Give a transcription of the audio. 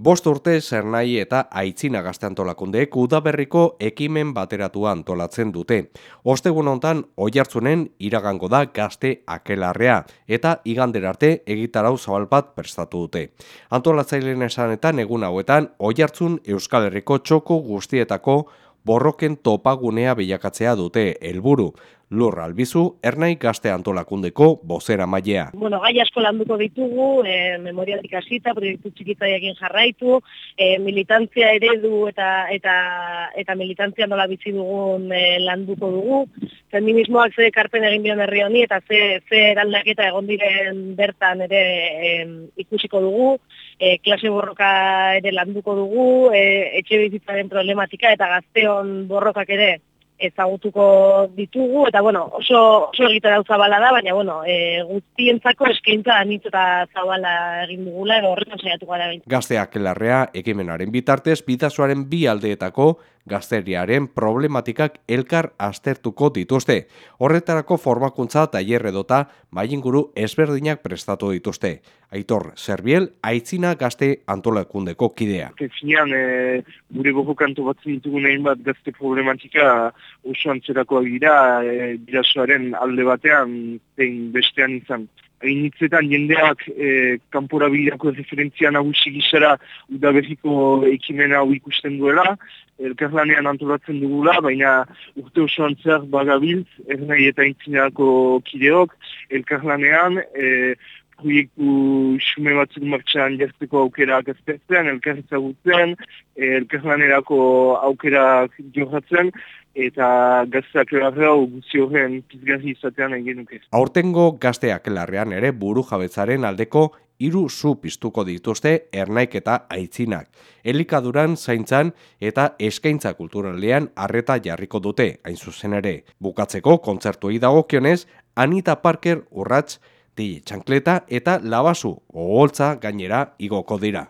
Bost urte zernai eta aitzina gazte antolakundeek udaberriko ekimen bateratua antolatzen dute. Ostegun hontan oihartzunen iragango da gazte akelarrea eta iganderarte egitarau zabalpat prestatu dute. Antolatzaileen esanetan egun hauetan oihartzun Euskal Herriko txoko guztietako borroken topagunea bilakatzea dute helburu. Lur albizu, ernai gazte antolakundeko bozera mailea. Bueno, gai asko landuko ditugu, e, memorialik asita, proiektu txikitzaiakin jarraitu, e, militantzia eredu eta eta eta militantzia nola bizi dugun e, landuko dugu. Feminismoak ze karpen egin bion herri honi eta ze, ze eraldaketa egon diren bertan ere e, ikusiko dugu. E, klase borroka ere landuko dugu, e, etxe bizitzaren problematika eta gazteon borrokak ere ezagutuko ditugu, eta bueno, oso, oso egite dau zabala da, baina bueno, e, guztientzako eskaintza anitz eta zabala egin dugula, edo horretan saiatu gara. Gazteak larrea ekimenaren bitartez, bidazoaren bi aldeetako gazteriaren problematikak elkar aztertuko dituzte. Horretarako formakuntza tailer edota mailinguru ezberdinak prestatu dituzte. Aitor, Zerbiel, aitzina gazte antolakundeko kidea. Finean, e, gure gogo kanto batzen ditugu nahin bat gazte problematika oso antzerako dira, e, bidazoaren alde batean, zein bestean izan. Hainitzetan jendeak e, kanpora bidako referentzia nagusi gizara udabeziko ekimena hau ikusten duela, elkarlanean antolatzen dugula, baina urte oso antzer bagabiltz, ernai eta intzinako kideok, elkarlanean, e, proiektu xume batzuk martxan jartzeko aukerak aztertzen, elkarritzagutzen, e, elkarlanerako aukerak jorratzen, eta gazteak larreau guzi horren pizgarri izatean egin nuke. Aurtengo gazteak larrean ere buru jabetzaren aldeko hiru zu piztuko dituzte ernaik eta aitzinak. Elikaduran zaintzan eta eskaintza kulturalean harreta jarriko dute, hain zuzen ere. Bukatzeko kontzertuei dagokionez, Anita Parker urratz, Txankleta eta Labasu, oholtza gainera igoko dira.